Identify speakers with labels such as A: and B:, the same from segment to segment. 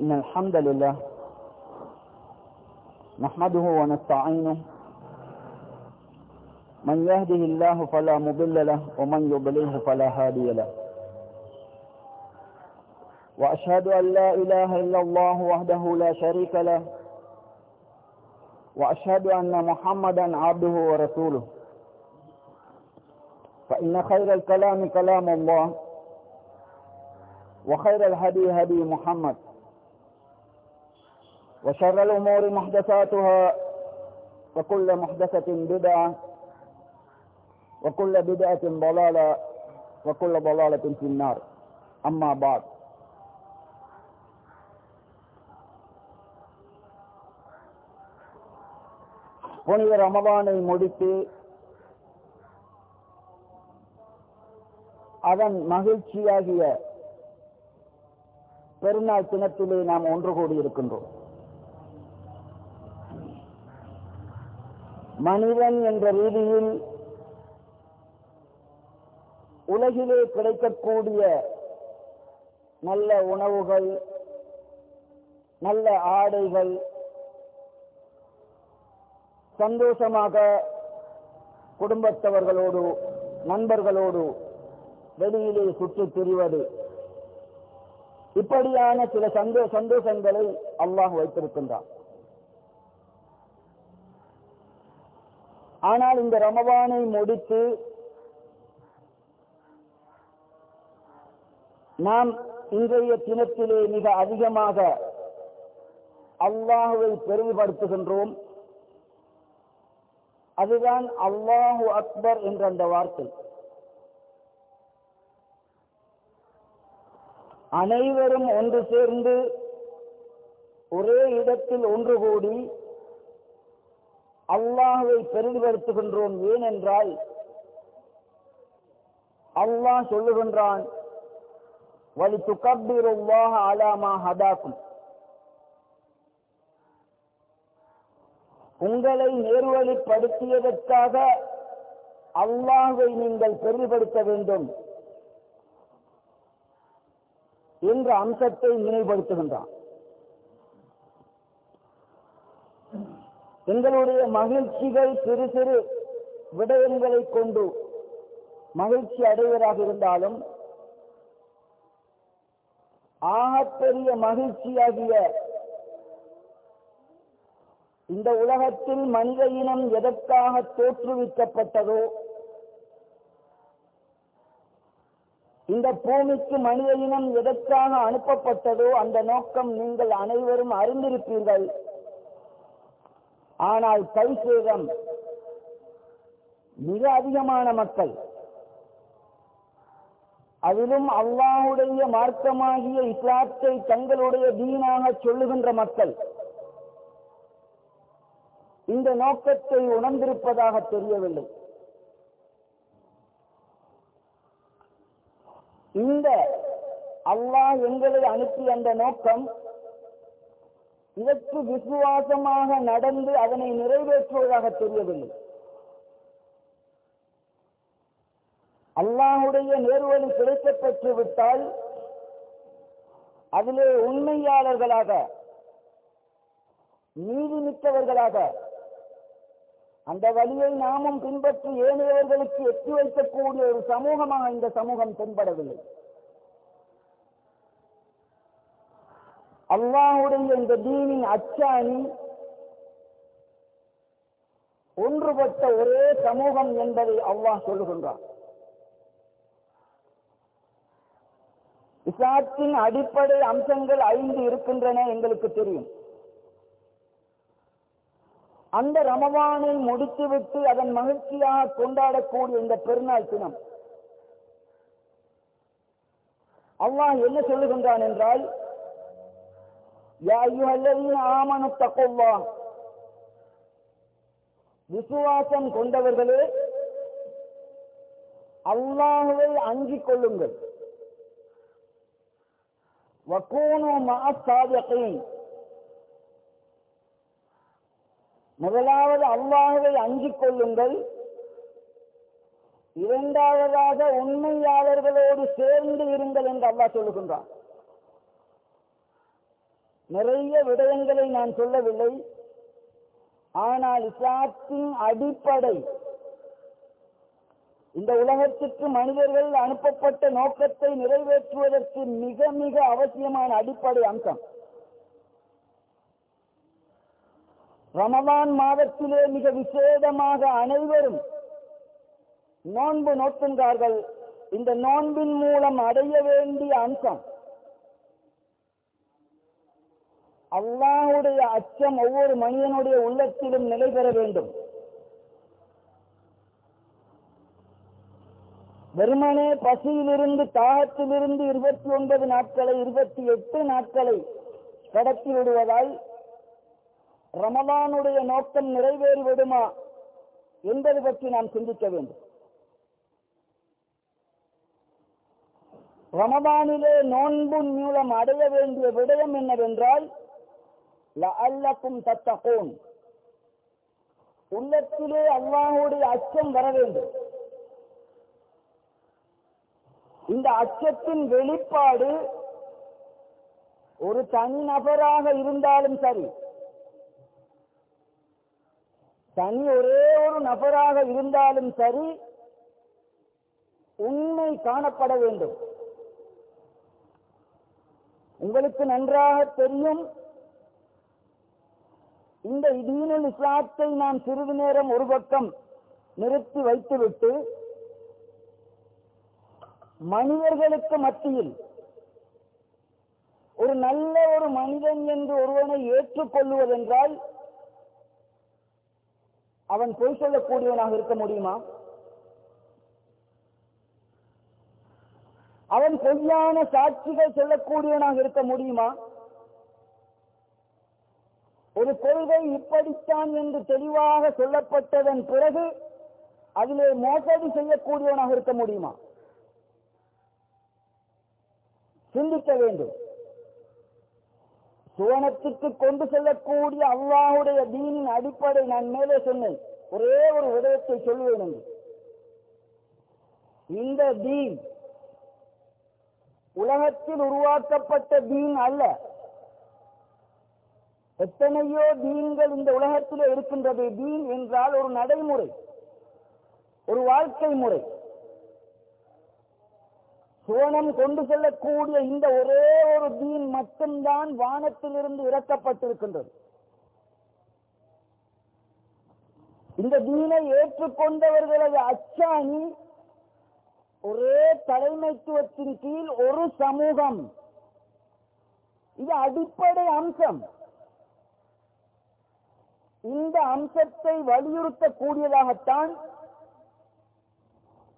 A: إن الحمد لله نحمده ونستعينه. من يهده الله فلا مضل له ومن يضلله فلا هادي له. وأشهد أن لا إله إلا الله وحده لا شريك له. وأشهد أن محمدا عبده ورسوله. فإن خير الكلام كلام الله. وخير الهدي هدي محمد. وشر الأمور محدثاتها وكل محدثة بدعة وكل بدعة ضلالة وكل ضلالة في النار أما بعد புனித ரமதானை முடித்து அதன் மகிழ்ச்சியாகிய பெருநாள் தினத்திலே நாம் ஒன்று கூடியிருக்கின்றோம் மனிதன் என்ற ரீதியில் உலகிலே கிடைக்கக்கூடிய நல்ல உணவுகள் நல்ல ஆடைகள் சந்தோஷமாக குடும்பத்தவர்களோடு நண்பர்களோடு வெளியிலே சுற்றித் திரிவது. இப்படியான சில சந்தோ சந்தோஷங்களை அல்லாஹ் வைத்திருக்கின்றான். ஆனால் இந்த ரமபானை முடித்து நாம் இன்றைய தினத்திலே மிக அதிகமாக அல்லாஹுவை பெருமைப்படுத்துகின்றோம் அதுதான் அல்லாஹு அக்பர் என்ற அந்த வார்த்தை. அனைவரும் ஒன்று சேர்ந்து ஒரே இடத்தில் ஒன்று கூடி அல்லாஹுவை பெருமைப்படுத்துகின்றோம். ஏனென்றால் அல்லாஹ் சொல்லுகின்றான் வலி துக்கபிருவாக அலாமா ஹதாக்கும். உங்களை நேர்வழிப்படுத்தியதற்காக அல்லாஹை நீங்கள் பெருமைப்படுத்த வேண்டும் என்ற அம்சத்தை நினைவுபடுத்துகின்றான். எங்களுடைய மகிழ்ச்சிகள் சிறு சிறு விடயங்களை கொண்டு மகிழ்ச்சி அடைவதாக இருந்தாலும் ஆகப்பெரிய மகிழ்ச்சியாகிய இந்த உலகத்தில் மனித இனம் எதற்காக தோற்றுவிக்கப்பட்டதோ இந்த பூமிக்கு மனித இனம் எதற்காக அனுப்பப்பட்டதோ அந்த நோக்கம் நீங்கள் அனைவரும் அறிந்திருப்பீர்கள். ஆனால் கைசேதம் மிக அதிகமான மக்கள். அதிலும் அல்லாவுடைய மார்க்கமாகிய இஸ்லாத்தை தங்களுடைய தீனாக சொல்லுகின்ற மக்கள். இந்த நோக்கத்தை உணர்ந்திருப்பதாக தெரியவில்லை. இந்த அல்லாஹ் எங்களை அனுப்பிய அந்த நோக்கம் இதற்கு விசுவாசமாக நடந்து அதனை நிறைவேற்றுவதாக தெரியவில்லை. அல்லாஹுடைய நேர்வழி கிடைக்கப் பெற்று விட்டால் அதிலே உண்மையாளர்களாக நீதிமிக்கவர்களாக அந்த வழியை நாமும் பின்பற்றி ஏனையவர்களுக்கு எட்டி வைக்கக்கூடிய ஒரு சமூகமாக இந்த சமூகம் தென்படவில்லை. அல்லாஹுடைய இந்த தீனின் அச்சாணி ஒன்றுபட்ட ஒரே சமூகம் என்பதை அல்லாஹ் சொல்லுகின்றார் இஸ்லாத்தின் அடிப்படை அம்சங்கள் ஐந்து இருக்கின்றன எங்களுக்கு தெரியும். அந்த ரமவானை முடித்துவிட்டு அதன் மகிழ்ச்சியாக கொண்டாடக்கூடிய இந்த பெருநாள் தினம். அல்லாஹ் என்ன சொல்லுகின்றான் என்றால் ஆமனு தக்கொல்லா விசுவாசம் கொண்டவர்களே அல்லாஹுவை அங்கிக் கொள்ளுங்கள். முதலாவது அல்லாஹுவை அஞ்சிக் கொள்ளுங்கள். இரண்டாவதாக உண்மையாளர்களோடு சேர்ந்து இருங்கள் என்று அல்லாஹ் சொல்லுகின்றான். நிறைய விடயங்களை நான் சொல்லவில்லை. ஆனால் இஸ்லாத்தின் அடிப்படை இந்த உலகத்திற்கு மனிதர்கள் அனுப்பப்பட்ட நோக்கத்தை நிறைவேற்றுவதற்கு மிக மிக அவசியமான அடிப்படை அம்சம். ரமதான் மாதத்திலே மிக விசேடமாக அனைவரும் நோன்பு நோக்குகிறார்கள். இந்த நோன்பின் மூலம் அடைய வேண்டிய அம்சம் அல்லாவுடைய அச்சம் ஒவ்வொரு மனிதனுடைய உள்ளத்திலும் நிலை பெற வேண்டும். வெறுமனே பசியிலிருந்து தாகத்திலிருந்து இருபத்தி ஒன்பது நாட்களை இருபத்தி எட்டு நாட்களை கடத்தி விடுவதால் ரமலானுடைய நோக்கம் நிறைவேறிவிடுமா என்பது பற்றி நாம் சிந்திக்க வேண்டும். ரமதானிலே நோன்பு மூலம் அடைய வேண்டிய விடயம் என்னவென்றால் லஅல்லக்கும் தத்தகோன். உள்ளத்திலே அல்லாஹுடைய அச்சம் வர வேண்டும். இந்த அச்சத்தின் வெளிப்பாடு ஒரு தனி நபராக இருந்தாலும் சரி தனி ஒரே ஒரு நபராக இருந்தாலும் சரி உண்மை காணப்பட வேண்டும். உங்களுக்கு நன்றாக தெரியும் இந்த இதீனுல் இஸ்லாத்தை நாம் சிறிது நேரம் ஒரு பக்கம் நிறுத்தி வைத்துவிட்டு மனிதர்களுக்கு மத்தியில் ஒரு நல்ல ஒரு மனிதன் என்று ஒருவனை ஏற்றுக்கொள்ளுவதென்றால் அவன் பொய் சொல்லக்கூடியவனாக இருக்க முடியுமா? அவன் பொய்யான சாட்சிகள் சொல்லக்கூடியவனாக இருக்க முடியுமா? ஒரு கொள்கை இப்படித்தான் என்று தெளிவாக சொல்லப்பட்டதன் பிறகு அதிலே மோசடி செய்யக்கூடியவனாக இருக்க முடியுமா? சிந்திக்க வேண்டும். சுவனத்துக்கு கொண்டு செல்லக்கூடிய அல்லாஹுடைய தீனின் அடிப்படை நான் மேலே சொன்னேன். ஒரே ஒரு உதயத்தை சொல்லுவேன் என்று. இந்த தீன் உலகத்தில் உருவாக்கப்பட்ட தீன் அல்ல. எத்தனையோ தீன்கள் இந்த உலகத்தில் இருக்கின்றது. தீன் என்றால் ஒரு நடைமுறை ஒரு வாழ்க்கை முறை. சுவனம் கொண்டு செல்லக்கூடிய இந்த ஒரே ஒரு தீன் மட்டும்தான் வானத்திலிருந்து இறக்கப்பட்டிருக்கின்றது. இந்த தீனை ஏற்றுக்கொண்டவர்களது அச்சாணி ஒரே தலைமைத்துவத்தின் கீழ் ஒரு சமூகம். இது அடிப்படை அம்சம். இந்த அம்சத்தை வலியுறுத்தக்கூடியதாகத்தான்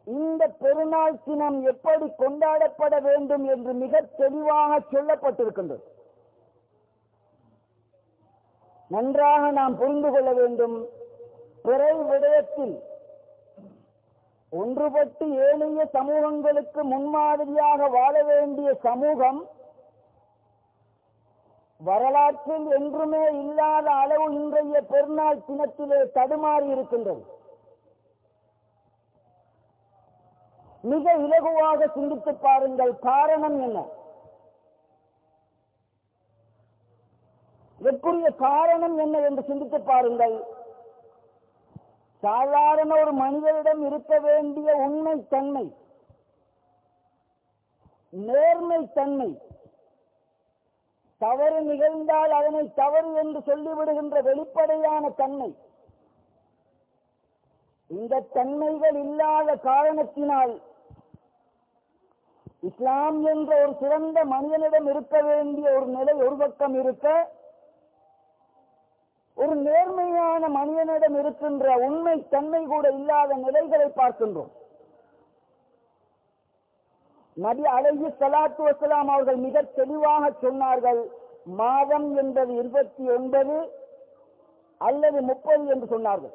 A: இந்த பெருநாள் தினம் எப்படி கொண்டாடப்பட வேண்டும் என்று மிக தெளிவாக சொல்லப்பட்டிருக்கின்றது. நன்றாக நாம் புரிந்து கொள்ள வேண்டும். பிறை விடயத்தில் ஒன்றுபட்டு ஏனைய சமூகங்களுக்கு முன்மாதிரியாக வாழ வேண்டிய சமூகம் வரலாற்றில் என்றுமே இல்லாத அளவு இன்றைய பெருநாள் தினத்திலே தடுமாறி இருக்கின்றது. மிக இலகுவாக சிந்தித்து பாருங்கள் காரணம் என்ன? எப்படிய காரணம் என்ன என்று சிந்தித்து பாருங்கள். சாதாரண ஒரு மனிதரிடம் இருக்க வேண்டிய உண்மை தன்மை நேர்மை தன்மை தவறு நிகழ்ந்தால் அதனை தவறு என்று சொல்லிவிடுகின்ற வெளிப்படையான தன்மை. இந்த தன்மைகள் இல்லாத காரணத்தினால் இஸ்லாம் என்ற ஒரு சிறந்த மனிதனிடம் இருக்க வேண்டிய ஒரு நிலை ஒரு பக்கம் இருக்க ஒரு நேர்மையான மனிதனிடம் இருக்கின்ற உண்மை தன்மை கூட இல்லாத நிலைகளை பார்க்கின்றோம். நபி அழகி சலாத்து வசலாம் அவர்கள் மிக தெளிவாக சொன்னார்கள் மாதம் என்பது இருபத்தி ஒன்பது அல்லது முப்பது என்று சொன்னார்கள்.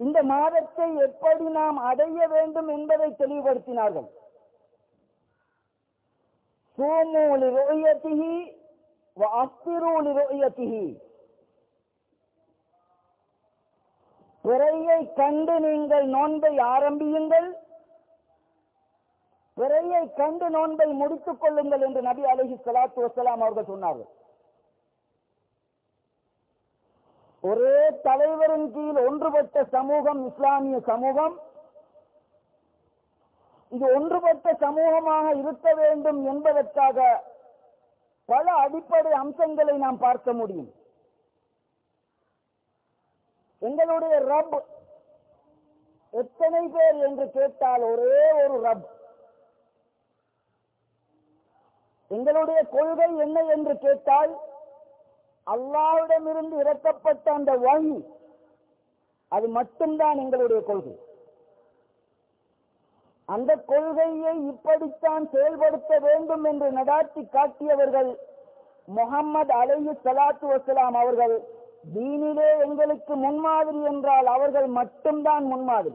A: இந்த மாதத்தை எப்படி நாம் அடைய வேண்டும் என்பதை தெளிவுபடுத்தினார்கள். சூமூலி ரோயத்திகி அஸ்திரூலி ரோயத்திகி பிறையை கண்டு நீங்கள் நோன்பை ஆரம்பியுங்கள். பிறையை கண்டு நோன்பை முடித்துக் கொள்ளுங்கள் என்று நபி அலஹி சலாத்து வசலாம் அவர்கள் சொன்னார்கள். ஒரே தலைவரின் கீழ் ஒன்றுபட்ட சமூகம் இஸ்லாமிய சமூகம். இது ஒன்றுபட்ட சமூகமாக இருக்க வேண்டும் என்பதற்காக பல அடிப்படை அம்சங்களை நாம் பார்க்க முடியும். எங்களுடைய ரப். எத்தனை பேர் என்று கேட்டால் ஒரே ஒரு ரப். எங்களுடைய கொள்கை என்ன என்று கேட்டால் அல்லாவிடமிருந்து இறக்கப்பட்ட அந்த வழி அது மட்டும்தான் எங்களுடைய கொள்கை. அந்த கொள்கையை இப்படித்தான் செயல்படுத்த வேண்டும் என்று நடாத்தி காட்டியவர்கள் முகமது அலையு சலாத்து வசலாம் அவர்கள் தீனிலே எங்களுக்கு முன்மாதிரி என்றால் அவர்கள் மட்டும்தான் முன்மாதிரி.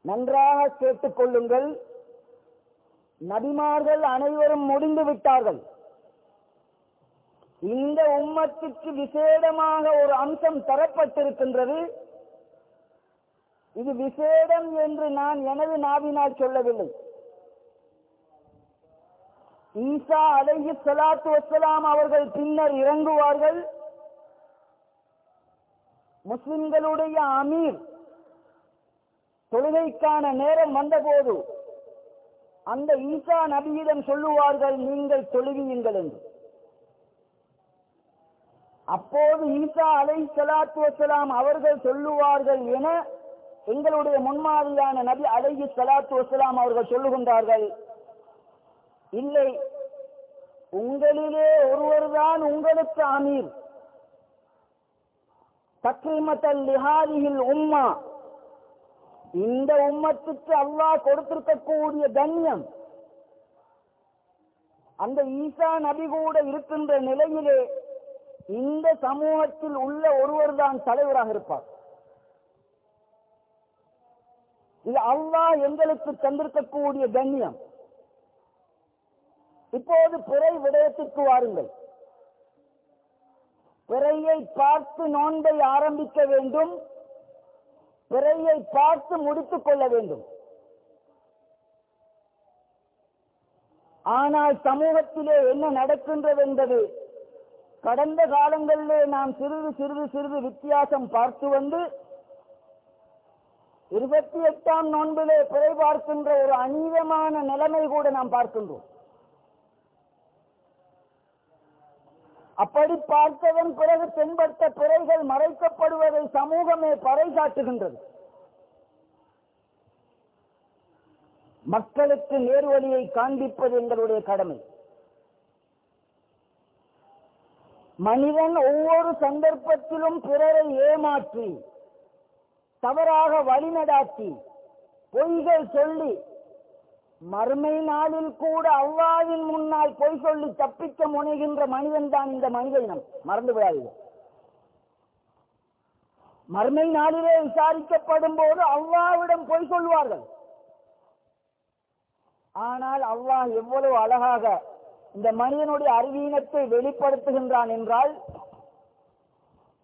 A: நன்றாக கேட்டுக் கொள்ளுங்கள். நபிமார்கள் அனைவரும் முடிந்து விட்டார்கள். இந்த உம்மத்துக்கு விசேடமாக ஒரு அம்சம் தரப்பட்டிருக்கின்றது. இது விசேடம் என்று நான் எனது நாவினால் சொல்லவில்லை. ஈசா அலைஹி சலாத்து வசலாம் அவர்கள் பின்னர் இறங்குவார்கள். முஸ்லிம்களுடைய அமீர் தொழுகைக்கான நேரம் வந்தபோது அந்த ஈசா நபியிடம் சொல்லுவார்கள் நீங்கள் தொழுகியுங்கள் என்று. அப்போது ஈசா அலை சலாத்து வசலாம் அவர்கள் சொல்லுவார்கள் என எங்களுடைய முன்மாதிரியான நபி அலைஹி சலாத்து வசலாம் அவர்கள் சொல்லுகின்றார்கள். இல்லை. உங்களிலே ஒருவர்தான் உங்களுக்கு அமீர். தக்ரீமத்தல் லிஹாதியில் உம்மா. இந்த உம்மத்துக்கு அல்லாஹ் கொடுத்திருக்கக்கூடிய கண்ணியம் அந்த ஈசா நபி கூட இருக்கின்ற நிலையிலே இந்த சமூகத்தில் உள்ள ஒருவர் தான் தலைவராக இருப்பார். இது அல்லாஹ் எங்களுக்கு தந்திருக்கக்கூடிய கண்ணியம் இப்போது பிறை விடயத்திற்கு வாருங்கள். பிறையை பார்த்து நோன்பை ஆரம்பிக்க வேண்டும். பிறையை பார்த்து முடித்துக் கொள்ள வேண்டும். ஆனால் சமூகத்திலே என்ன நடக்கின்றது என்பது கடந்த காலங்களிலே நாம் சிறிது சிறிது சிறிது வித்தியாசம் பார்த்து வந்து இருபத்தி எட்டாம் நோன்பிலே பிறை பார்க்கின்ற ஒரு அநீதமான நிலைமை கூட நாம் பார்க்கின்றோம். அப்படி பார்த்ததன் பிறகு தென்பட்ட பிறைகள் மறைக்கப்படுவதை சமூகமே பறைசாட்டுகின்றது மக்களுக்கு நேர்வழியை காண்பிப்பது எங்களுடைய கடமை. மனிதன் ஒவ்வொரு சந்தர்ப்பத்திலும் பிறரை ஏமாற்றி தவறாக வழிநடாத்தி பொய்கள் சொல்லி மறுமை நாளில் கூட அல்லாவின் முன்னால் பொய் சொல்லி தப்பிக்க முனைகின்ற மனிதன் தான் இந்த மனித இனம். மறந்து விடாதீர்கள். மறுமை நாளிலே விசாரிக்கப்படும் போது அவ்வாவிடம் பொய் சொல்வார்கள் ஆனால் அல்லாஹ் எவ்வளவு அழகாக இந்த மனிதனுடைய அறிவீனத்தை வெளிப்படுத்துகின்றான் என்றால்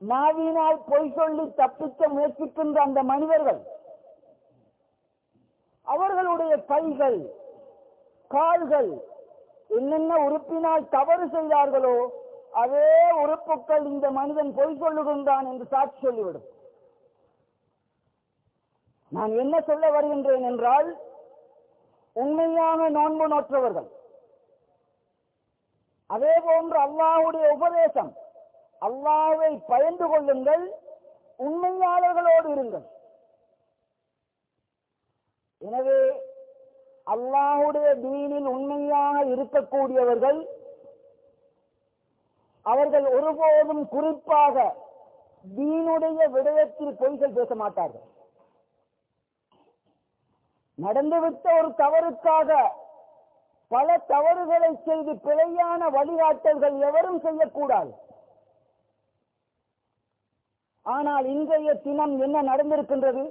A: நாவினால் பொய் சொல்லி தப்பிக்க முயற்சிக்கின்ற அந்த மனிதர்கள் அவர்களுடைய கைகள் கால்கள் என்னென்ன உறுப்பினால் தவறு செய்தார்களோ அதே உறுப்புகள் இந்த மனிதன் பொய் சொல்லுகின்றான் என்று சாட்சி சொல்லிவிடும். நான் என்ன சொல்ல வருகின்றேன் என்றால் உண்மையான நோன்பு நோற்றவர்கள் அதே போன்று அல்லாஹுடைய உபதேசம் அல்லாவை பயந்து கொள்ளுங்கள் உண்மையாளர்களோடு இருங்கள். எனவே அல்லாஹுடைய தீனில் உண்மையாக இருக்கக்கூடியவர்கள் அவர்கள் ஒருபோதும் குறிப்பாக தீனுடைய விடயத்தில் பொய்கள் பேச மாட்டார்கள். நடந்துவிட்ட ஒரு தவறுக்காக பல தவறுகளை செய்து பிழையான வழிகாட்டல்கள் எவரும் செய்யக்கூடாது. ஆனால் இன்றைய தினம் என்ன நடந்திருக்கின்றது?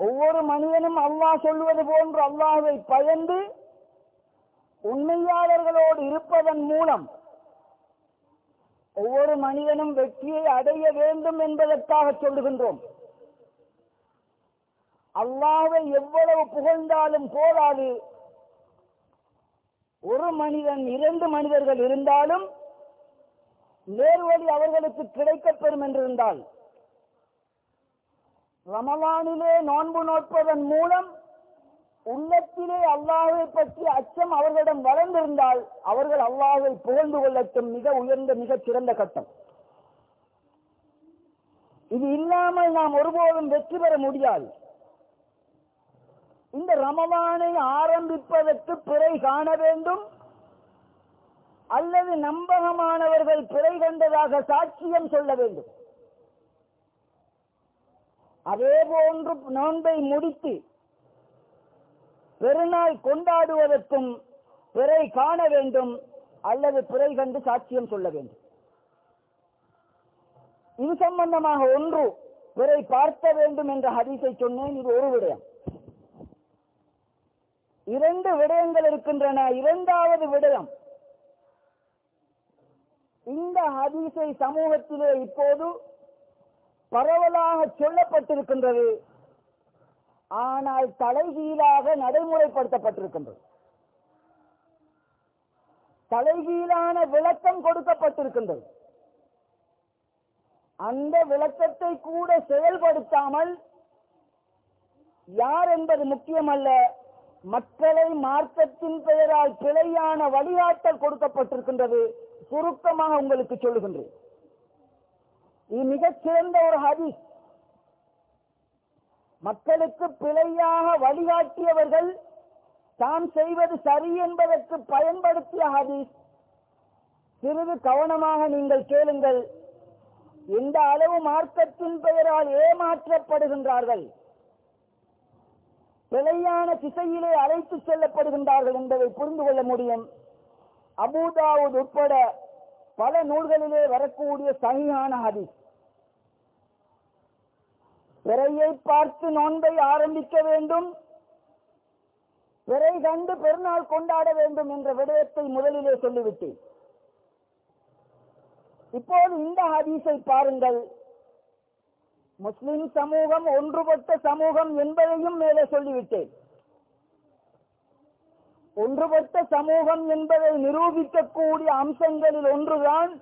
A: ஒவ்வொரு மனிதனும் அல்லாஹ் சொல்வது போன்று அல்லாஹை பயந்து உண்மையாளர்களோடு இருப்பதன் மூலம் ஒவ்வொரு மனிதனும் வெற்றியை அடைய வேண்டும் என்பதற்காக சொல்லுகின்றோம். அல்லாவை எவ்வளவு புகழ்ந்தாலும் போதாது. ஒரு மனிதன் இரண்டு மனிதர்கள் இருந்தாலும் நேர்வழி அவர்களுக்கு கிடைக்கப்பெறும் என்றிருந்தால் ரமலானிலே நோன்பு நோட்பதன் மூலம் உள்ளத்திலே அல்லாஹை பற்றி அச்சம் அவர்களிடம் வளர்ந்திருந்தால் அவர்கள் அல்லாஹை புகழ்ந்து கொள்ளட்டும். மிக உயர்ந்த மிக சிறந்த கட்டம். இது இல்லாமல் நாம் ஒருபோதும் வெற்றி பெற முடியாது. இந்த ரமவானை ஆரம்பிப்பதற்கு பிறை காண வேண்டும். அல்லது நம்பகமானவர்கள் பிறை கண்டதாக சாட்சியம் சொல்ல வேண்டும். அதே போன்று நோன்பை முடித்து பெருநாள் கொண்டாடுவதற்கும் பிறை காண வேண்டும் அல்லது பிறை கண்டு சாட்சியம் சொல்ல வேண்டும். இது சம்பந்தமாக ஒன்று பிறை பார்க்க வேண்டும் என்ற ஹதீஸை சொன்னேன் இது ஒரு விடயம். இரண்டு விடயங்கள் இருக்கின்றன. இரண்டாவது விடயம் இந்த ஹதீஸை சமூகத்திலே இப்போது பரவலாக சொல்லப்பட்டிருக்கின்றது. ஆனால் தலைகீழாக நடைமுறைப்படுத்தப்பட்டிருக்கின்றது. தலைகீழான விளக்கம் கொடுக்கப்பட்டிருக்கின்றது. அந்த விளக்கத்தை கூட செயல்படுத்தாமல் யார் என்பது முக்கியமல்ல மக்களை மார்க்கத்தின் பெயரால் பிழையான வழிகாட்டல் கொடுக்கப்பட்டிருக்கின்றது. சுருக்கமாக உங்களுக்கு சொல்லுகின்றேன். இது மிகச் சிறந்த ஒரு ஹதீஸ். மக்களுக்கு பிழையாக வழிகாட்டியவர்கள் தாம் செய்வது சரி என்பதற்கு பயன்படுத்திய ஹதீஸ். சிறிது கவனமாக நீங்கள் கேளுங்கள். எந்த அளவு மார்க்கத்தின் பெயரால் ஏமாற்றப்படுகின்றார்கள்? பிழையான திசையிலே அழைத்து செல்லப்படுகின்றார்கள் என்பதை புரிந்து கொள்ள முடியும். அபூதாவுத் உட்பட பல நூல்களிலே வரக்கூடிய சகியான ஹதீஸ். பிறையை பார்த்து நோன்பை ஆரம்பிக்க வேண்டும். பிறை கண்டு பெருநாள் கொண்டாட வேண்டும் என்ற விடயத்தை முதலிலே சொல்லிவிட்டேன். இப்போது இந்த ஹதீஸை பாருங்கள். முஸ்லிம் சமூகம் ஒன்றுபட்ட சமூகம் என்பதையும் மேலே சொல்லிவிட்டேன். ஒன்றுபட்ட சமூகம் என்பதை நிரூபிக்கக்கூடிய அம்சங்களில் ஒன்றுதான்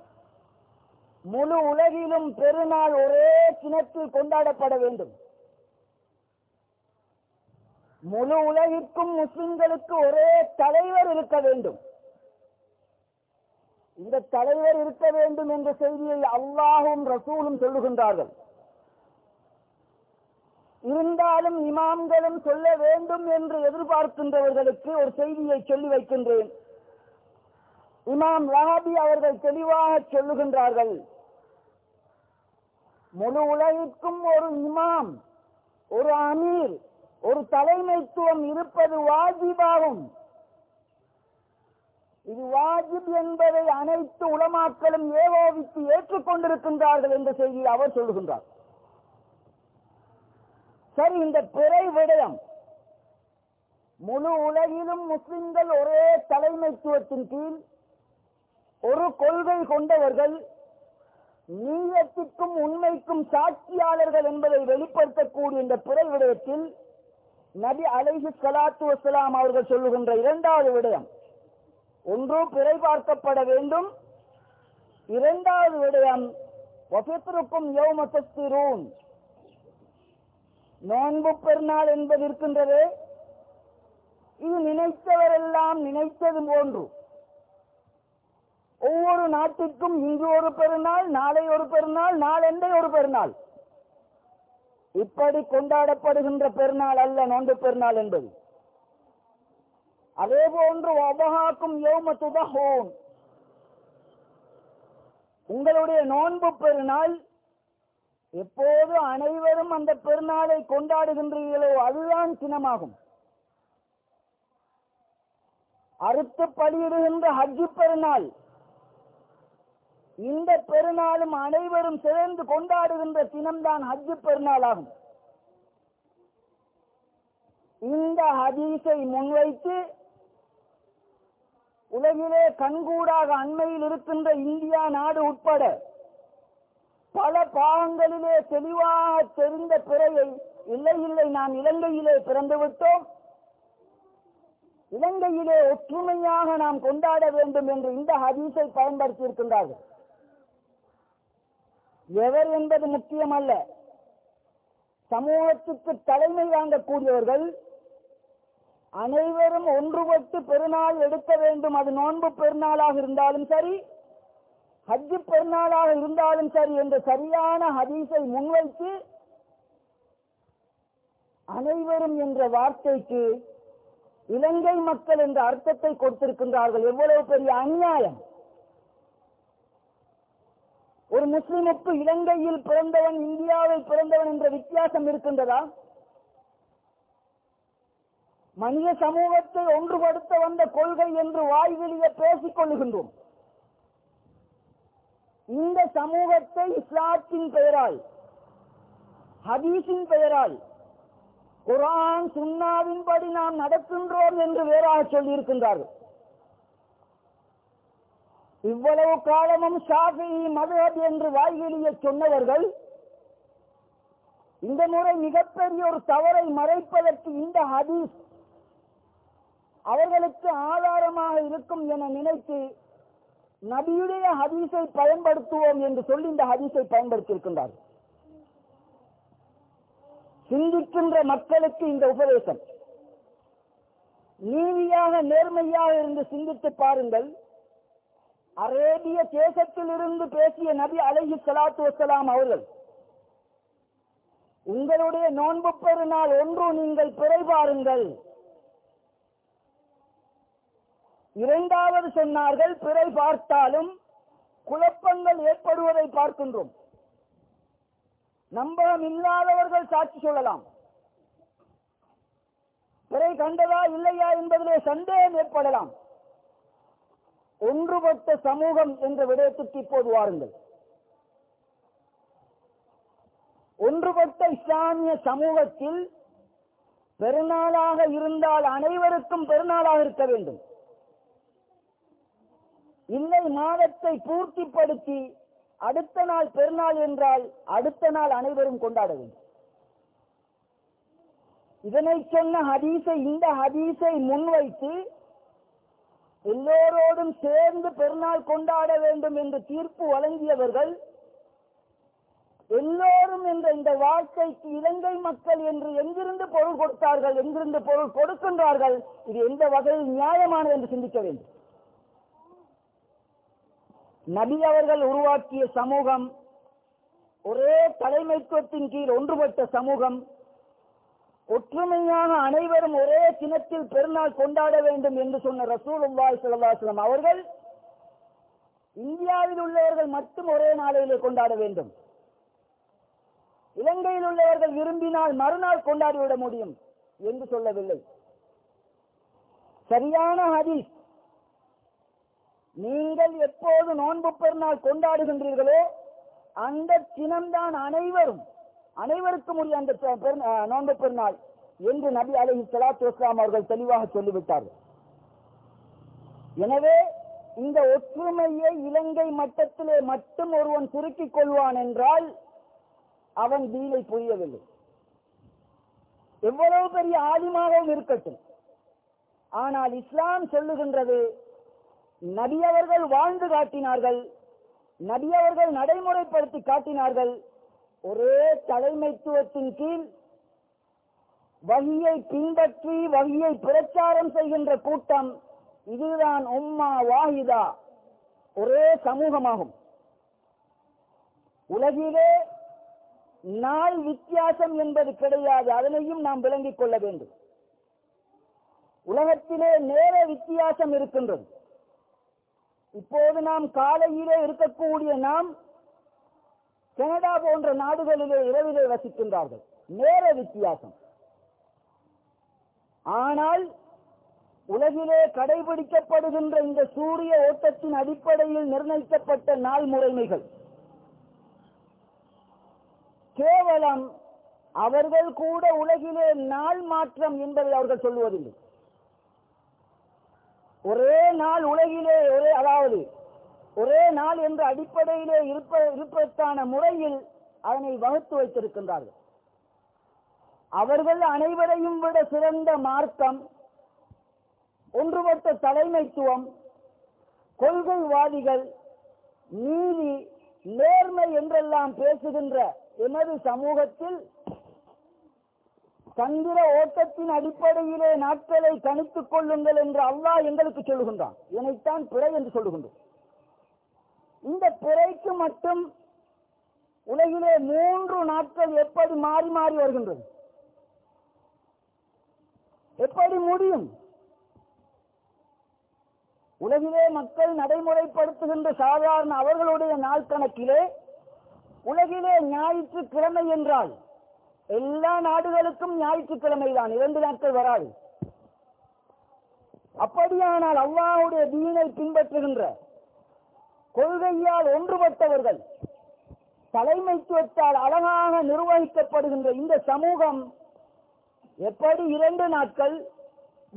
A: முழு உலகிலும் பெருநாள் ஒரே சினத்தில் கொண்டாடப்பட வேண்டும். முழு உலகிற்கும் முஸ்லிம்களுக்கு ஒரே தலைவர் இருக்க வேண்டும். இந்த தலைவர் இருக்க வேண்டும் என்ற செய்தியை அல்லாஹும் ரசூலும் சொல்லுகின்றார்கள். இருந்தாலும் இமாம்களும் சொல்ல வேண்டும் என்று எதிர்பார்க்கின்றவர்களுக்கு ஒரு செய்தியை சொல்லி வைக்கின்றேன். இமாம் லஹாபி அவர்கள் தெளிவாக சொல்லுகின்றார்கள். முழு உலகிற்கும் ஒரு இமாம் ஒரு அமீர் ஒரு தலைமைத்துவம் இருப்பது வாஜிபாகும். இது வாஜிப் என்பதை அனைத்து உலமாக்களும் ஏகோபித்து ஏற்றுக்கொண்டிருக்கின்றார்கள் என்ற செய்தியை அவர் சொல்லுகின்றார். சரி இந்த பிறை விடயம். முழு உலகிலும் முஸ்லிம்கள் ஒரே தலைமைத்துவத்தின் கீழ் ஒரு கொள்கை கொண்டவர்கள் நீயத்திற்கும் உண்மைக்கும் சாட்சியாளர்கள் என்பதை வெளிப்படுத்தக்கூடிய இந்த பிறல் விடயத்தில் நபி அலைஹி சலாத்து வசலாம் அவர்கள் சொல்லுகின்ற இரண்டாவது விடயம். ஒன்று பிறை பார்க்கப்பட வேண்டும். இரண்டாவது விடயம் வசித்திருக்கும் யோமசத்திரூன் நோன்பு பெருநாள் என்பது இருக்கின்றது. இது நினைத்தவரெல்லாம் நினைத்தது போன்று. ஒவ்வொரு நாட்டிற்கும் இங்கு ஒரு பெருநாள் நாளை ஒரு பெருநாள் நாளெண்டை ஒரு பெருநாள். இப்படி கொண்டாடப்படுகின்ற பெருநாள் அல்ல நோன்பு பெருநாள் என்பது. அதே போன்று அபகாக்கும் யோம துதஹோன். உங்களுடைய நோன்பு பெருநாள் எப்போது அனைவரும் அந்த பெருநாளை கொண்டாடுகின்றீர்களோ அதுதான் சினமாகும். அறுத்து பலியிடுகின்ற ஹஜ்ஜு பெருநாள் இந்த பெருநாளும் அனைவரும் சேர்ந்து கொண்டாடுகின்ற தினம்தான் ஹஜ்ஜு பெருநாள் ஆகும் இந்த ஹதீஸை முன்வைத்து உலகிலே கண்கூடாக அண்மையில் இருக்கின்ற இந்தியா நாடு உட்பட பல பாகங்களிலே தெளிவாக தெரிந்த பிறையை இல்லை இல்லை நாம் இலங்கையிலே பிறந்து விட்டோம் இலங்கையிலே ஒற்றுமையாக நாம் கொண்டாட வேண்டும் என்று இந்த ஹதீஸை பயன்படுத்தி இருக்கின்றார்கள் எவர் என்பது முக்கியமல்ல. சமூகத்துக்கு தலைமை வாங்கக்கூடியவர்கள் அனைவரும் ஒன்றுபட்டு பெருநாள் எடுக்க வேண்டும். அது நோன்பு பெருநாளாக இருந்தாலும் சரி ஹஜ்ஜு பெருநாளாக இருந்தாலும் சரி என்ற சரியான ஹதீஸை முன்வைத்து அனைவரும் என்ற வார்த்தைக்கு இலங்கை மக்கள் என்ற அர்த்தத்தை கொடுத்திருக்கின்றார்கள். எவ்வளவு பெரிய அநியாயம். ஒரு முஸ்லிமுக்கு இலங்கையில் பிறந்தவன் இந்தியாவில் பிறந்தவன் என்ற வித்தியாசம் இருக்கின்றதா? மனித சமூகத்தை ஒன்றுபடுத்த வந்த கொள்கை என்று வாய்வெளிய பேசிக் கொள்ளுகின்றோம். இந்த சமூகத்தை இஸ்லாத்தின் பெயரால் ஹதீஸின் பெயரால் குரான் சுண்ணாவின்படி நாம் நடக்கின்றோம் என்று வேறாக சொல்லியிருக்கின்றார்கள். இவ்வளவு காலமும் ஷாஃபி மதுஹப் என்று வாய்வெளிய சொன்னவர்கள் இந்த முறை மிகப்பெரிய ஒரு தவறை மறைப்பதற்கு இந்த ஹதீஸ் அவர்களுக்கு ஆதாரமாக இருக்கும் என நினைத்து நபியுடைய ஹதீஸை பயன்படுத்துவோம் என்று சொல்லி இந்த ஹதீஸை பயன்படுத்தியிருக்கின்றார்கள் சிந்திக்கின்ற மக்களுக்கு இந்த உபதேசம். நீதியாக நேர்மையாக இருந்து சிந்தித்து பாருங்கள். அரேபிய தேசத்தில் இருந்து பேசிய நபி அலஹி சலாத்து வசலாம் அவர்கள் உங்களுடைய நோன்பு பெருநாள் ஒன்று நீங்கள் பிறை பாருங்கள். இரண்டாவது சொன்னார்கள் பிறை பார்த்தாலும் குழப்பங்கள் ஏற்படுவதை பார்க்கின்றோம். நம்பகம் இல்லாதவர்கள் சாட்சி சொல்லலாம். பிறை கண்டதா இல்லையா என்பதிலே சந்தேகம் ஏற்படலாம். ஒன்றுபட்ட சமூகம் என்ற விடயத்துக்கு இப்போது வாருங்கள். ஒன்றுபட்ட இஸ்லாமிய சமூகத்தில் பெருநாளாக இருந்தால் அனைவருக்கும் பெருநாளாக இருக்க வேண்டும். இல்லை மாதத்தை பூர்த்திப்படுத்தி அடுத்த நாள் பெருநாள் என்றால் அடுத்த நாள் அனைவரும் கொண்டாட வேண்டும். இதனை சொன்ன ஹதீஸை இந்த ஹதீஸை முன்வைத்து எல்லோரோடும் சேர்ந்து பெருநாள் கொண்டாட வேண்டும் என்று தீர்ப்பு வழங்கியவர்கள் எல்லோரும் என்ற இந்த வாழ்க்கைக்கு இலங்கை மக்கள் என்று எங்கிருந்து பொருள் கொடுத்தார்கள் எங்கிருந்து பொருள் கொடுக்கின்றார்கள் இது எந்த வகையில் நியாயமானது என்று சிந்திக்க வேண்டும். நபி அவர்கள் உருவாக்கிய சமூகம் ஒரே தலைமைத்துவத்தின் கீழ் ஒன்றுபட்ட சமூகம் ஒற்றுமையான அனைவரும் ஒரே தினத்தில் பெருநாள் கொண்டாட வேண்டும் என்று சொன்ன ரசூல் உல்லாய் சுல்லாஸ்லம் அவர்கள் இந்தியாவில் உள்ளவர்கள் மட்டும் ஒரே நாளையிலே கொண்டாட வேண்டும். இலங்கையில் உள்ளவர்கள் விரும்பினால் மறுநாள் கொண்டாடிவிட முடியும் என்று சொல்லவில்லை. சரியான ஹதீஸ். நீங்கள் எப்போது நோன்பு பெருநாள் கொண்டாடுகின்றீர்களோ அந்த தினம்தான் அனைவரும் அனைவருக்கும் உரிய அந்த பெ- நோன்பு பெருநாள் என்று நபி அலைஹி ஸலாத்து வஸலாம் அவர்கள் தெளிவாக சொல்லிவிட்டார்கள். எனவே இந்த ஒற்றுமையை இலங்கை மட்டத்திலே மட்டும் ஒருவன் சுருக்கிக் கொள்வான் என்றால் அவன் தீனை புரியவில்லை. எவ்வளவு பெரிய ஆதிமாகவும் இருக்கட்டும். ஆனால் இஸ்லாம் சொல்லுகின்றது நபியவர்கள் வாழ்ந்து காட்டினார்கள் நபியவர்கள் நடைமுறைப்படுத்தி காட்டினார்கள் ஒரே தலைமைத்துவத்தின் கீழ் வகியை பின்பற்றி வகியை பிரச்சாரம் செய்கின்ற கூட்டம் இதுதான் உம்மா வாஹிதா. ஒரே சமூகமாகும். உலகிலே நாள் வித்தியாசம் என்பது கிடையாது. அதனையும் நாம் விளங்கிக் கொள்ள வேண்டும். உலகத்திலே நேர வித்தியாசம் இருக்கின்றது. இப்போது நாம் காலையிலே இருக்கக்கூடிய நாம் கனடா போன்ற நாடுகளிலே இரவிலே வசிக்கின்றார்கள். நேர வித்தியாசம். ஆனால் உலகிலே கடைபிடிக்கப்படுகின்ற இந்த சூரிய ஓட்டத்தின் அடிப்படையில் நிர்ணயிக்கப்பட்ட நாள் முறைமைகள் கேவலம் அவர்கள் கூட உலகிலே நாள் மாற்றம் என்பதை அவர்கள் சொல்லுவதில்லை. ஒரே நாள் உலகிலே ஒரே அதாவது ஒரே நாள் என்ற அடிப்படையிலே இருப்ப இருப்பதற்கான முறையில் அதனை வகுத்து வைத்திருக்கின்றார்கள். அவர்கள் அனைவரையும் விட சிறந்த மார்க்கம் ஒன்றுபட்ட தலைமைத்துவம் கொள்கைவாதிகள் நீதி நேர்மை என்றெல்லாம் பேசுகின்ற எமது சமூகத்தில் சந்திர ஓட்டத்தின் அடிப்படையிலே நாட்களை கணித்துக் கொள்ளுங்கள் என்று அல்லாஹ் எங்களுக்கு சொல்லுகின்றான். இதனைத்தான் பிழை என்று சொல்லுகின்றோம் இந்த பிறைக்கு மட்டும் உலகிலே மூன்று நாட்கள் எப்படி மாறி மாறி வருகின்றது? எப்படி முடியும்? உலகிலே மக்கள் நடைமுறைப்படுத்துகின்ற சாதாரண அவர்களுடைய நாள் கணக்கிலே உலகிலே ஞாயிற்றுக்கிழமை என்றால் எல்லா நாடுகளுக்கும் ஞாயிற்றுக்கிழமை தான் இரண்டு நாட்கள் வராது. அப்படியானால் அவ்வாவுடைய தீனை பின்பற்றுகின்ற கொள்கையால் ஒன்றுபட்டவர்கள் தலைமைத்துவத்தால் அழகாக நிர்வகிக்கப்படுகின்ற இந்த சமூகம் எப்படி இரண்டு நாட்கள்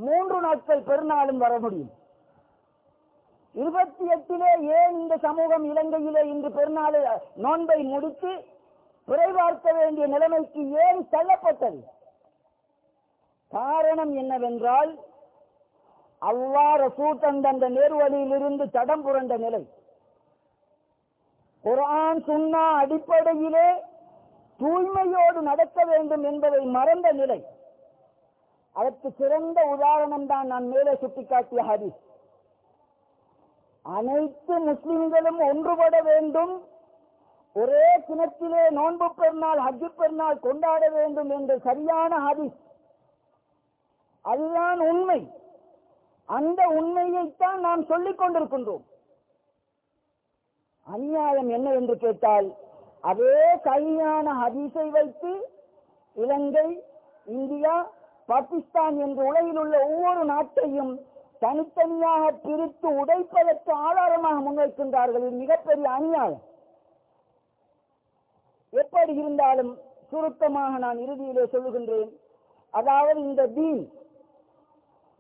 A: மூன்று நாட்கள் பெருநாளும் வர முடியும்? இருபத்தி எட்டிலே ஏன் இந்த சமூகம் இலங்கையிலே இன்று பெருநாளை நோன்பை முடித்து பிறை பார்க்க வேண்டிய நிலைமைக்கு ஏன் தள்ளப்பட்டது? காரணம் என்னவென்றால் அவ்வாறு ரசூல் தந்த நேர்வழியிலிருந்து தடம் புரண்ட நிலை. குரான் சுன்னா அடிப்படையிலே தூய்மையோடு நடக்க வேண்டும் என்பதை மறந்த நிலை. அதற்கு சிறந்த உதாரணம் தான் நான் மேலே சுட்டிக்காட்டிய ஹரிஸ் அனைத்து முஸ்லிம்களும் ஒன்றுபட வேண்டும். ஒரே கிணத்திலே நோன்பு பெருநாள் ஹஜ்ஜு பெருநாள் கொண்டாட வேண்டும் என்று சரியான ஹரிஸ் அதுதான் உண்மை. அந்த உண்மையைத்தான் நாம் சொல்லிக் கொண்டிருக்கின்றோம். அநியாயம் என்ன என்று கேட்டால் அதே சரியான ஹதீஸை வைத்து இலங்கை இந்தியா பாகிஸ்தான் என்று உலகில் உள்ள ஒவ்வொரு நாட்டையும் தனித்தனியாக பிரித்து உடைப்பதற்கு ஆதாரமாக முன்வைக்கின்றார்கள். இது மிகப்பெரிய அநியாயம். எப்படி இருந்தாலும் சுருக்கமாக நான் இறுதியிலே சொல்லுகின்றேன். அதாவது இந்த தீன்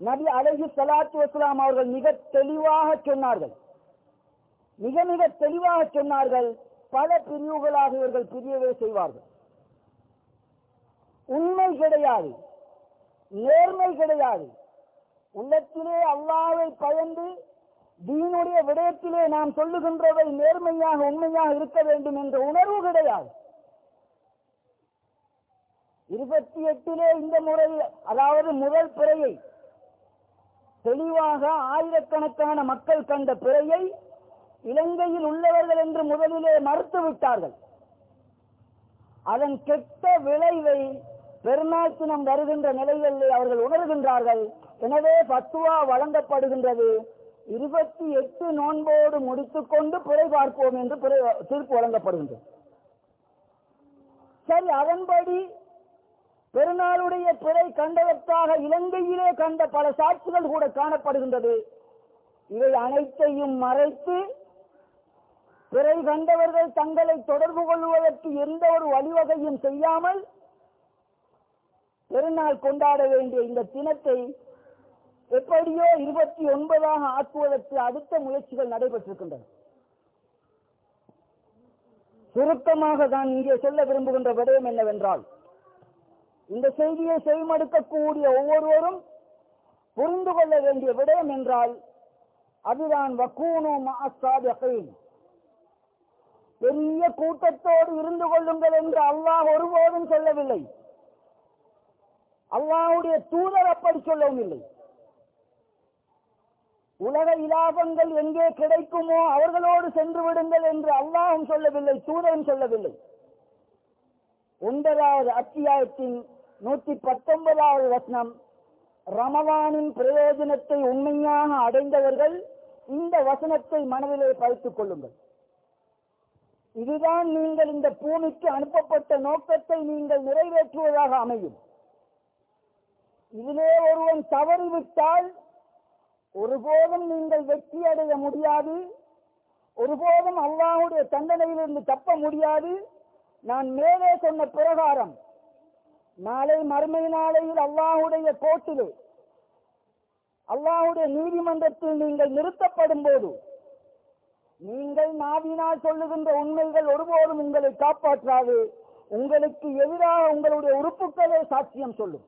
A: நபி அழகி சலாத்து வஸ்லாம் அவர்கள் மிக தெளிவாக சொன்னார்கள். மிக மிக தெளிவாக சொன்னார்கள். பல பிரிவுகளாக இவர்கள் பிரியவே செய்வார்கள். உண்மை கிடையாது. நேர்மை கிடையாது. உள்ளத்திலே அல்லாவை பயந்து தீனுடைய விடயத்திலே நாம் சொல்லுகின்றவை நேர்மையாக உண்மையாக இருக்க வேண்டும் என்ற உணர்வு கிடையாது. இருபத்தி எட்டிலே இந்த முறை அதாவது முதல் பிறையை தெளிவாக ஆயிரக்கணக்கான மக்கள் கண்ட பிறையை இலங்கையில் உள்ளவர்கள் என்று முதலிலே மறுத்து விட்டார்கள் அதன் கெட்ட விளைவை பெருநாள் தினம் வருகின்ற நிலைகளில் அவர்கள் உணர்கின்றார்கள். எனவே பத்துவா வழங்கப்படுகின்றது. இருபத்தி எட்டு நோன்போடு முடித்துக் கொண்டு பிறை பார்ப்போம் என்று தீர்ப்பு வழங்கப்படுகின்றது. சரி அதன்படி பெருநாளுடைய பிறை கண்டதற்காக இலங்கையிலே கண்ட பல சாட்சிகள் கூட காணப்படுகின்றது. இவை அனைத்தையும் மறைத்து பிறை கண்டவர்கள் தங்களை தொடர்பு கொள்வதற்கு எந்த ஒரு வழிவகையும் செய்யாமல் பெருநாள் கொண்டாட வேண்டிய இந்த தினத்தை எப்படியோ இருபத்தி ஒன்பதாக ஆக்குவதற்கு அடுத்த முயற்சிகள் நடைபெற்றிருக்கின்றன. சுருக்கமாக தான் இங்கே சொல்ல விரும்புகின்ற விடயம் என்னவென்றால் இந்த செய்தியை செய்மடுக்கக்கூடிய ஒவ்வொருவரும் புரிந்து கொள்ள வேண்டிய விடயம் என்றால் அதுதான் வக்கூனோ மாசாதகைன் பெரிய கூட்டத்தோடு இருந்து கொள்ளுங்கள் என்று அல்லாஹ் ஒருபோதும் சொல்லவில்லை. அல்லாஹுடைய தூதர் அப்படி சொல்லவும் இல்லை உலக இலாபங்கள் எங்கே கிடைக்குமோ அவர்களோடு சென்று விடுங்கள் என்று அல்லாஹும் சொல்லவில்லை தூதரும் சொல்லவில்லை. ஒன்பதாவது அத்தியாயத்தின் நூத்தி பத்தொன்பதாவது வசனம் ரமவானின் பிரயோஜனத்தை உண்மையாக அடைந்தவர்கள் இந்த வசனத்தை மனதிலே பதித்துக் கொள்ளுங்கள். இதுதான் நீங்கள் இந்த பூமிக்கு அனுப்பப்பட்ட நோக்கத்தை நீங்கள் நிறைவேற்றுவதாக அமையும். இதிலே ஒருவன் தவறிவிட்டால் ஒருபோதும் நீங்கள் வெற்றி அடைய முடியாது. ஒருபோதும் அல்லாஹுடைய தண்டனையிலிருந்து தப்ப முடியாது. நான் மேலே சொன்ன பிரகாரம் நாளை மறுமை நாளையில் அல்லாஹுடைய கோட்டிலே அல்லாஹுடைய நீதிமன்றத்தில் நீங்கள் நிறுத்தப்படும் போது நீங்கள் நாவினால் சொல்லுகின்ற உண்மைகள் ஒருபோதும் உங்களை காப்பாற்றாது. உங்களுக்கு எதிராக உங்களுடைய உறுப்புகளே சாட்சியம் சொல்லும்.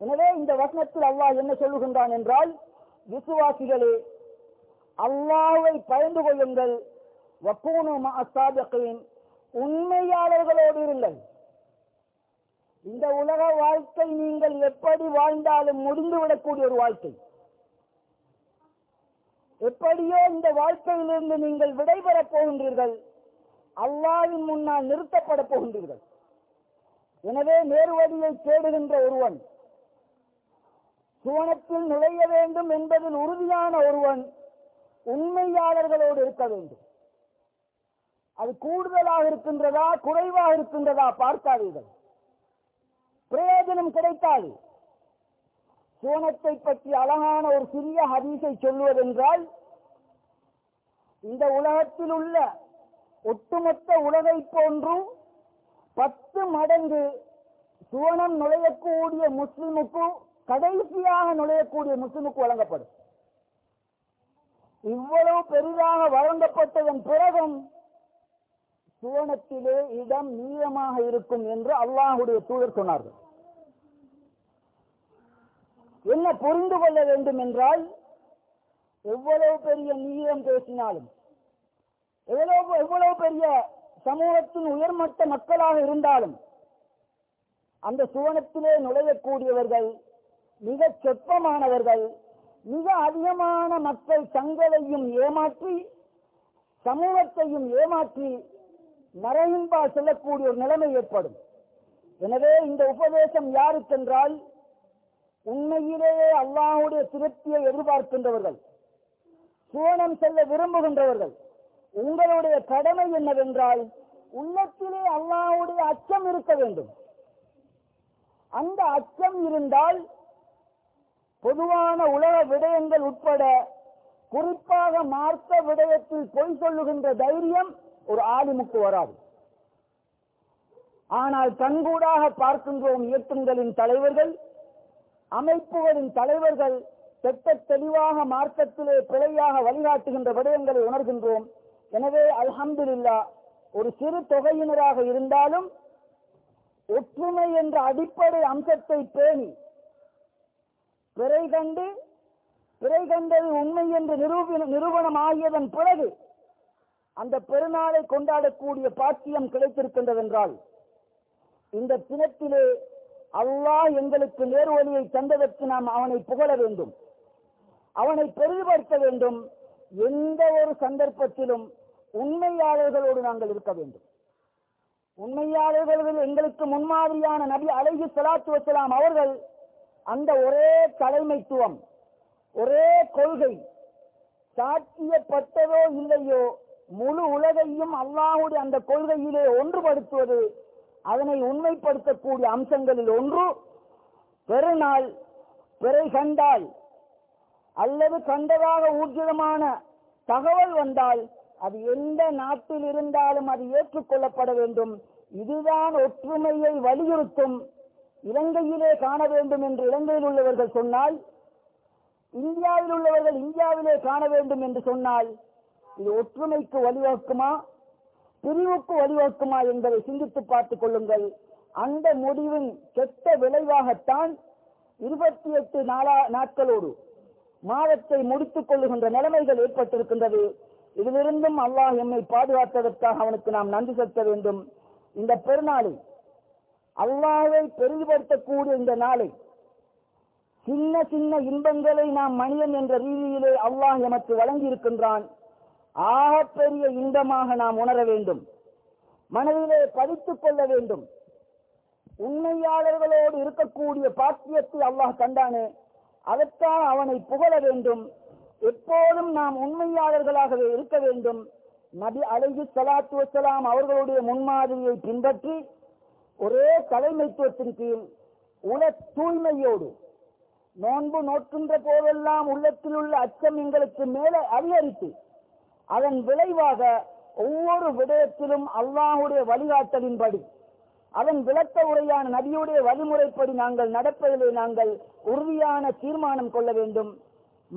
A: எனவே இந்த வசனத்தில் அல்லாஹ் என்ன சொல்லுகின்றான் என்றால் விசுவாசிகளே அல்லாவை பயந்து கொள்ளுங்கள். வக்கூனு மஅஸ்ஸாபிகீன் உண்மையாளர்களோடு இருங்கள். இந்த உலக வாழ்க்கை நீங்கள் எப்படி வாழ்ந்தாலும் முடிந்துவிடக்கூடிய ஒரு வாழ்க்கை. எப்படியோ இந்த வாழ்க்கையிலிருந்து நீங்கள் விடைபெறப் போகின்றீர்கள். அல்லாவின் முன்னால் நிறுத்தப்பட போகின்றீர்கள். எனவே நேர்வழியை தேடுகின்ற ஒருவன் சுவனத்தில் நுழைய வேண்டும் என்பதில் உறுதியான ஒருவன் உண்மையாளர்களோடு இருக்க வேண்டும். அது கூடுதலாக இருக்கின்றதா குறைவாக இருக்கின்றதா பார்க்காதீர்கள். பிரயோஜனம் கிடைத்தாது சேனத்தை பற்றி அழகான ஒரு சிறிய ஹதீஸை சொல்வதென்றால் இந்த உலகத்தில் உள்ள ஒட்டுமொத்த உலகை போன்று பத்து மடங்கு சுவனம் நுழையக்கூடிய முஸ்லிமுக்கு கடைசியாக நுழையக்கூடிய முஸ்லிமுக்கு வழங்கப்படும். இவ்வளவு பெரிதாக வழங்கப்பட்டதன் பிறகும் சுவனத்திலே இடம் நீளமாக இருக்கும் என்று அல்லாஹுடைய தூதர் சொன்னார்கள். என்ன புரிந்து கொள்ள வேண்டும் என்றால் எவ்வளவு பெரிய நீளம் பேசினாலும் எவ்வளவு எவ்வளவு பெரிய சமூகத்தின் உயர்மட்ட மக்களாக இருந்தாலும் அந்த சுவனத்திலே நுழையக்கூடியவர்கள் மிக சொற்பமானவர்கள் மிக அதிகமான மக்கள் தங்களையும் ஏமாற்றி சமூகத்தையும் ஏமாற்றி மறையும்பால் செல்லக்கூடிய ஒரு நிலைமை ஏற்படும். எனவே இந்த உபதேசம் யாருக்கென்றால் உண்மையிலேயே அல்லாஹுடைய திருப்தியை எதிர்பார்க்கின்றவர்கள் சுவனம் செல்ல விரும்புகின்றவர்கள் உங்களுடைய கடமை என்னவென்றால் உள்ளத்திலே அல்லாஹுடைய அச்சம் இருக்க வேண்டும். அந்த அச்சம் இருந்தால் பொதுவான உலக விடயங்கள் உட்பட குறிப்பாக மார்க்க விடயத்தில் பொய் சொல்லுகின்ற தைரியம் ஒரு ஆலிமுக்கு வராது. ஆனால் கண்கூடாக பார்க்கின்றோம் இயக்கங்களின் தலைவர்கள் அமைப்புகளின் தலைவர்கள் தெட்ட தெளிவாக மார்க்கத்திலே பிழையாக வழிகாட்டுகின்ற விடயங்களை உணர்கின்றோம். எனவே அல்ஹம்துலில்லா ஒரு சிறு தொகையினராக இருந்தாலும் ஒற்றுமை என்ற அடிப்படை அம்சத்தை பேணி பிறை கண்டு பிறை கண்டது உண்மை என்று நிரூபண நிரூபணம் ஆகியதன் பிறகு அந்த பெருநாளை கொண்டாடக்கூடிய பாக்கியம் கிடைத்திருக்கின்றதென்றால் இந்த தினத்திலே அல்லாஹ் எங்களுக்கு நேர்வழியை தந்ததற்கு நாம் அவனை புகழ வேண்டும். அவனை பெரிதுபடுத்த வேண்டும். எந்த ஒரு சந்தர்ப்பத்திலும் உண்மையாளர்களோடு நாங்கள் இருக்க வேண்டும். உண்மையாளர்கள் எங்களுக்கு முன்மாதிரியான நபி அழகி ஸலாத்து வஸலாம் அவர்கள் அந்த ஒரே தலைமைத்துவம் ஒரே கொள்கை சாத்தியப்பட்டதோ இல்லையோ முழு உலகையும் அல்லாஹுடைய அந்த கொள்கையிலே ஒன்றுபடுத்துவது அதனை உண்மைப்படுத்தக்கூடிய அம்சங்களில் ஒன்று பெருநாள் பிறை கண்டால் அல்லது கண்டதாக ஊர்ஜிதமான தகவல் வந்தால் அது எந்த நாட்டில் இருந்தாலும் அது ஏற்றுக்கொள்ளப்பட வேண்டும். இதுதான் ஒற்றுமையை வலியுறுத்தும். இலங்கையிலே காண வேண்டும் என்று இலங்கையில் உள்ளவர்கள் சொன்னால் இந்தியாவில் உள்ளவர்கள் இந்தியாவிலே காண வேண்டும் என்று சொன்னால் இது ஒற்றுமைக்கு வழிவகுக்குமா? பிரிவுக்கு வழிவகுக்குமா என்பதை சிந்தித்து பார்த்துக் கொள்ளுங்கள். அந்த முடிவின் கெட்ட விளைவாகத்தான் இருபத்தி எட்டு நாளா நாட்களோடு மாதத்தை முடித்துக் கொள்ளுகின்ற நிலைமைகள் ஏற்பட்டிருக்கின்றது. இதிலிருந்தும் அல்லாஹ் எம்மை பாதுகாத்ததற்காக அவனுக்கு நாம் நன்றி செலுத்த வேண்டும். இந்த பெருநாளை அல்லாஹை பெரிதுபடுத்தக்கூடிய இந்த நாளை சின்ன சின்ன இன்பங்களை நாம் மனிதன் என்ற ரீதியிலே அல்லாஹ் எமக்கு வழங்கி இருக்கின்றான் ஆகப்பெரிய இன்பமாக நாம் உணர வேண்டும். மனதிலே பதித்துக் கொள்ள வேண்டும். உண்மையாளர்களோடு இருக்கக்கூடிய பாக்கியத்தை அல்லாஹ் கண்டானே அதற்காக அவனை புகழ வேண்டும். எப்போதும் நாம் உண்மையாளர்களாகவே இருக்க வேண்டும். நபி அழகி சலாத்து வசலாம் அவர்களுடைய முன்மாதிரியை பின்பற்றி ஒரே தலைமைத்துவத்தின் கீழ் உல தூய்மையோடு நோன்பு நோக்கின்ற போதெல்லாம் உள்ளத்தில் உள்ள அச்சம் எங்களுக்கு மேலே அதிகரித்து அதன் விளைவாக ஒவ்வொரு விடயத்திலும் அல்லாஹுடைய வழிகாட்டலின்படி அதன் விளக்க உரையான நபியுடைய வழிமுறைப்படி நாங்கள் நடப்பதிலே நாங்கள் உறுதியான தீர்மானம் கொள்ள வேண்டும்.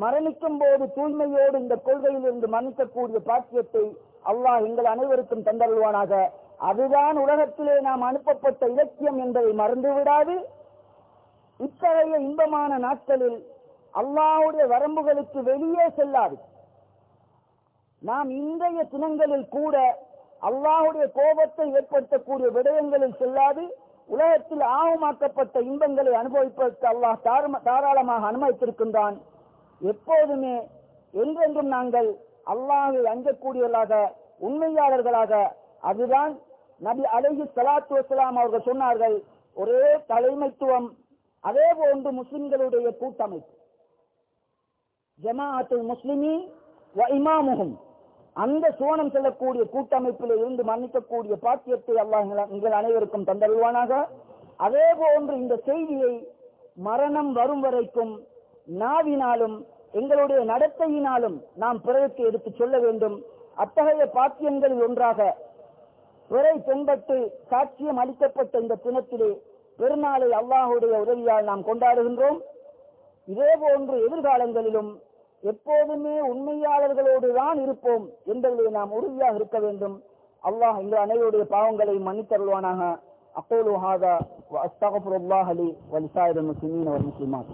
A: மரணிக்கும் போது தூய்மையோடு இந்த கொள்கையில் இருந்து மன்னிக்கக்கூடிய பாக்கியத்தை அல்லாஹ் எங்கள் அனைவருக்கும் தந்தருள்வானாக. அதுதான் உலகத்திலே நாம் அனுப்பப்பட்ட இலக்கியம் என்பதை மறந்துவிடாது. இத்தகைய இன்பமான நாட்களில் அல்லாஹுடைய வரம்புகளுக்கு வெளியே செல்லாது. நாம் இன்றைய தினங்களில் கூட அல்லாஹுடைய கோபத்தை ஏற்படுத்தக்கூடிய விடயங்களில் செல்லாது உலகத்தில் ஆவமாக்கப்பட்ட இன்பங்களை அனுபவிப்பதற்கு அல்லாஹ் தாராளமாக அனுமதித்திருக்கின்றான். எப்போதுமே என்றென்றும் நாங்கள் அல்லாஹை அஞ்சக்கூடியவர்களாக உண்மையாளர்களாக அதுதான் நபி அழகி சலாத்து வசலாம் அவர்கள் சொன்னார்கள் ஒரே தலைமைத்துவம் அதே போன்று முஸ்லிம்களுடைய கூட்டமைப்பு. ஜமாஅத்துல் முஸ்லிமி இமாமுகும் அந்த சோனம் செல்லக்கூடிய கூட்டமைப்பில் இருந்து மன்னிக்கக்கூடிய பாக்கியத்தை அல்லாஹ் உங்கள் அனைவருக்கும் தந்தருவானாக அதே போன்று இந்த செய்தியை மரணம் வரும் வரைக்கும் நாவினாலும் எங்களுடைய நடத்தையினாலும் நாம் பிறருக்கு எடுத்துச் சொல்ல வேண்டும். அத்தகைய பாக்கியங்களில் ஒன்றாக பிறை தென்பட்டு சாட்சியம் அளிக்கப்பட்ட இந்த தினத்திலே பெருநாளை அல்லாஹுடைய உதவியால் நாம் கொண்டாடுகின்றோம். இதே போன்று எதிர்காலங்களிலும் எப்போதுமே உண்மையாளர்களோடு தான் இருப்போம் என்பதிலே நாம் உறுதியாக இருக்க வேண்டும். அல்லாஹ் எங்கள் அனைவருடைய பாவங்களை மன்னித்தருள்வானாக. அக்கோலு ஹாதா அஸ்தகஃபுல்லாஹ் அலி வலிசாயிர முஸ்லிமீன் வல் முஸ்லிமாத்.